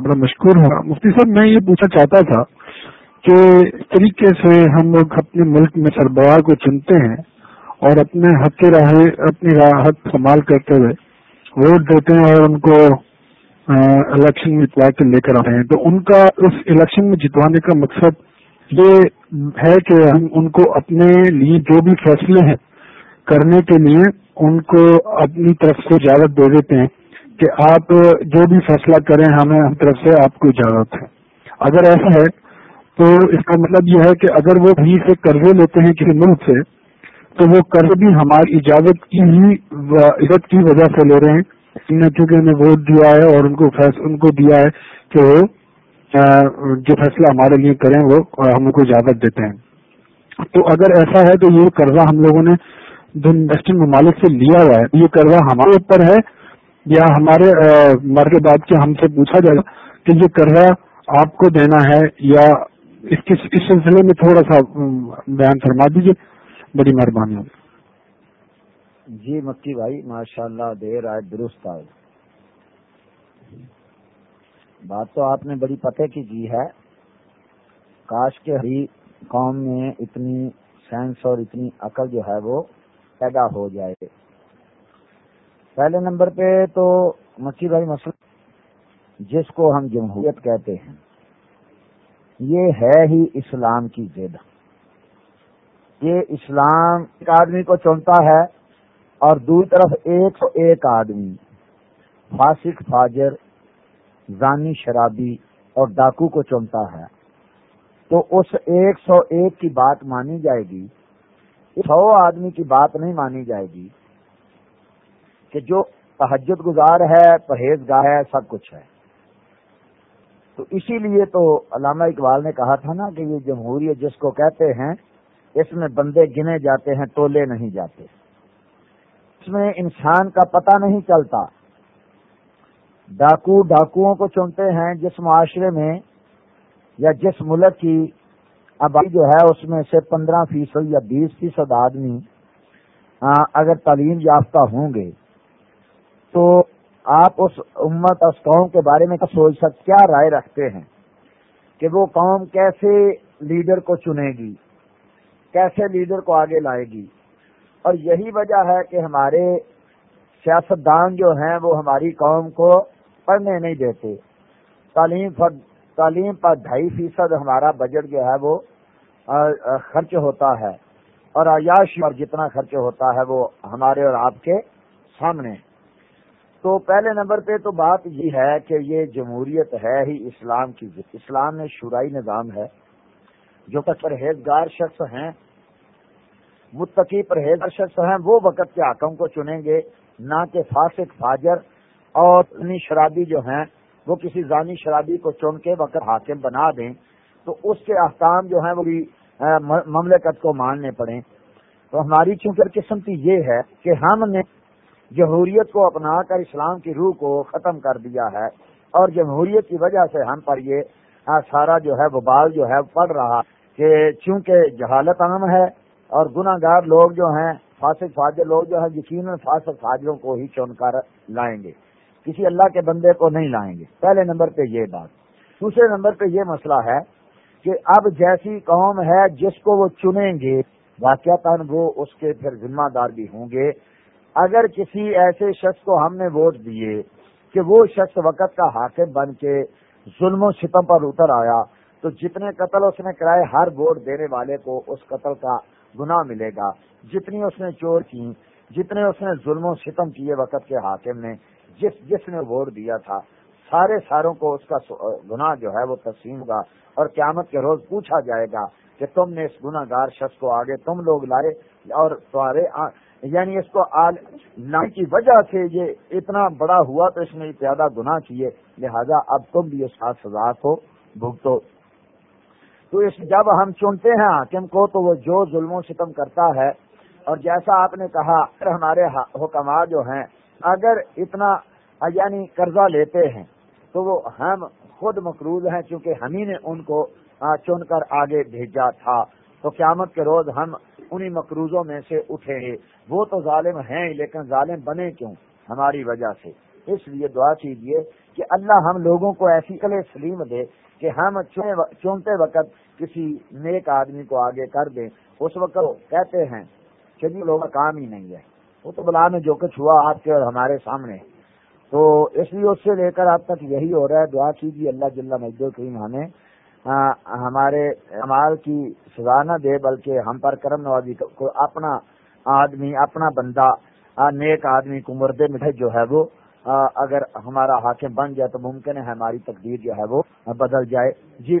بڑا مشکور ہوں۔ مفتی صاحب، میں یہ پوچھنا چاہتا تھا کہ اس طریقے سے ہم لوگ اپنے ملک میں سربراہ کو چنتے ہیں اور اپنے حق کے راہ، اپنی راحت استعمال کرتے ہوئے ووٹ دیتے ہیں اور ان کو الیکشن میں جتوا کے لے کر آتے ہیں۔ تو ان کا، اس الیکشن میں جتوانے کا مقصد یہ ہے کہ ہم ان کو اپنے لیے جو بھی فیصلے ہیں کرنے کے لیے ان کو اپنی طرف سے اجازت دے دیتے ہیں۔ کہ آپ جو بھی فیصلہ کریں، ہمیں ہم طرف سے آپ کو اجازت ہے۔ اگر ایسا ہے، تو اس کا مطلب یہ ہے کہ اگر وہ بھی سے قرضے لیتے ہیں کسی ملک سے، تو وہ قرض بھی ہماری اجازت کی ہی عزت کی وجہ سے لے رہے ہیں۔ چونکہ انہیں ووٹ دیا ہے اور ان کو ان کو دیا ہے کہ وہ جو فیصلہ ہمارے لیے کریں وہ ہم کو اجازت دیتے ہیں۔ تو اگر ایسا ہے، تو یہ قرضہ ہم لوگوں نے جو ویسٹرن ممالک سے لیا ہوا ہے۔ یہ قرضہ ہمارے اوپر ہے۔ یا ہمارے مر کے بعد کے ہم سے پوچھا جائے گا کہ یہ قرضہ آپ کو دینا ہے یا اس سلسلے میں تھوڑا سا بیان فرما دیجیے بڑی مہربانی ہوگی۔ جی مکی بھائی ماشاء اللہ دیر آئے، درست آئے۔ بات تو آپ نے بڑی پتہ کی کی ہے۔ کاش کے ہری قوم میں اتنی سائنس اور اتنی عقل جو ہے وہ پیدا ہو جائے۔ پہلے نمبر پہ تو مکی بھائی مسئلہ جس کو ہم جمہوریت کہتے ہیں، یہ ہے ہی اسلام کی زد یہ اسلام ایک آدمی کو چنتا ہے اور دوسری طرف ایک سو ایک آدمی، فاسق، فاجر، زانی، شرابی اور ڈاکو کو چنتا ہے۔ تو اس ایک سو ایک کی بات مانی جائے گی، سو آدمی کی بات نہیں مانی جائے گی۔ کہ جو تحجد گزار ہے پرہیزگاہ ہے، سب کچھ ہے۔ تو اسی لیے تو علامہ اقبال نے کہا تھا نا کہ یہ جمہوریت جس کو کہتے ہیں، اس میں بندے گنے جاتے ہیں، ٹولے نہیں جاتے۔ اس میں انسان کا پتہ نہیں چلتا۔ ڈاکو ڈاکوؤں کو چنتے ہیں جس معاشرے میں یا جس ملک کی آبادی جو ہے، اس میں سے پندرہ فیصد یا بیس فیصد آدمی ہاں، اگر تعلیم یافتہ ہوں گے تو آپ اس امت اس قوم کے بارے میں سوچ سکتے کیا رائے رکھتے ہیں کہ وہ قوم کیسے لیڈر کو چنے گی؟ کیسے لیڈر کو آگے لائے گی؟ اور یہی وجہ ہے کہ ہمارے سیاستدان جو ہیں وہ ہماری قوم کو پڑھنے نہیں دیتے۔ تعلیم تعلیم پر ڈھائی فیصد ہمارا بجٹ جو ہے وہ خرچ ہوتا ہے۔ اور عیاش پر جتنا خرچ ہوتا ہے وہ ہمارے اور آپ کے سامنے۔ تو پہلے نمبر پہ تو بات یہ ہے کہ یہ جمہوریت ہے ہی اسلام کی اسلام میں شرائی نظام ہے۔ جو کہ پرہیزگار شخص ہیں، متقی پرہیزگار شخص ہیں، وہ وقت کے حکم کو چنیں گے، نہ کہ فاسق، فاجر اور شرابی جو ہیں، وہ کسی زانی شرابی کو چن کے وقت حاکم بنا دیں۔ تو اس کے احکام جو ہیں، وہ بھی مملکت کو ماننے پڑے تو ہماری چونکہ قسمتی یہ ہے کہ ہم نے جمہوریت کو اپنا کر اسلام کی روح کو ختم کر دیا ہے اور جمہوریت کی وجہ سے ہم پر یہ سارا جو ہے وبال جو ہے، پڑ رہا کہ چونکہ جہالت عام ہے اور گناہ گار لوگ جو ہیں، فاسق فاجر لوگ جو ہیں، یقیناً فاسق فاجروں کو ہی چن کر لائیں گے۔ کسی اللہ کے بندے کو نہیں لائیں گے۔ پہلے نمبر پہ یہ بات۔ دوسرے نمبر پہ یہ مسئلہ ہے کہ اب جیسی قوم ہے جس کو وہ چنیں گے واقع وہ اس کے پھر ذمہ دار بھی ہوں گے۔ اگر کسی ایسے شخص کو ہم نے ووٹ دیے کہ وہ شخص وقت کا حاکم بن کے ظلم و ستم پر اتر آیا، تو جتنے قتل اس نے کرائے ہر ووٹ دینے والے کو اس قتل کا گناہ ملے گا۔ جتنی اس نے چور کی، جتنے اس نے ظلم و ستم کیے وقت کے حاکم نے، جس جس نے ووٹ دیا تھا، سارے ساروں کو اس کا گناہ جو ہے وہ تقسیم ہوگا۔ اور قیامت کے روز پوچھا جائے گا کہ تم نے اس گناہ گار شخص کو آگے تم لوگ لائے اور تمہارے یعنی اس کو لانے کی وجہ سے یہ اتنا بڑا ہوا تو اس نے زیادہ گناہ کیے لہذا اب تم بھی اس کا سزا کو بھگتو۔ تو اس جب ہم چنتے ہیں حاکم کو تو وہ جو ظلم و ستم کرتا ہے، اور جیسا آپ نے کہا ہمارے حکمات جو ہیں، اگر اتنا یعنی قرضہ لیتے ہیں، تو وہ ہم خود مقروض ہیں چونکہ ہم ہی نے ان کو چن کر آگے بھیجا تھا۔ تو قیامت کے روز ہم انہی مقروضوں میں سے اٹھے۔ ہیں وہ تو ظالم ہیں، لیکن ظالم بنے کیوں؟ ہماری وجہ سے۔ اس لیے دعا کیجیے کہ اللہ ہم لوگوں کو ایسی کلے سلیم دے کہ ہم چنتے وقت کسی نیک آدمی کو آگے کر دیں۔ اس وقت کہتے ہیں کہ جی لوگوں کا کام ہی نہیں ہے۔ وہ تو بلا میں جو کچھ ہوا آپ کے اور ہمارے سامنے۔ تو اس لیے اس سے لے کر آپ تک یہی ہو رہا ہے۔ دعا کیجیے اللہ جل مجد کریم ہمیں۔ ہمارے امال کی سزا نہ دے، بلکہ ہم پر کرم نوازی کو اپنا آدمی، اپنا بندہ نیک آدمی کو مردے مٹھے جو ہے وہ اگر ہمارا حاکم بن جائے تو ممکن ہے ہماری تقدیر جو ہے وہ بدل جائے۔ جی۔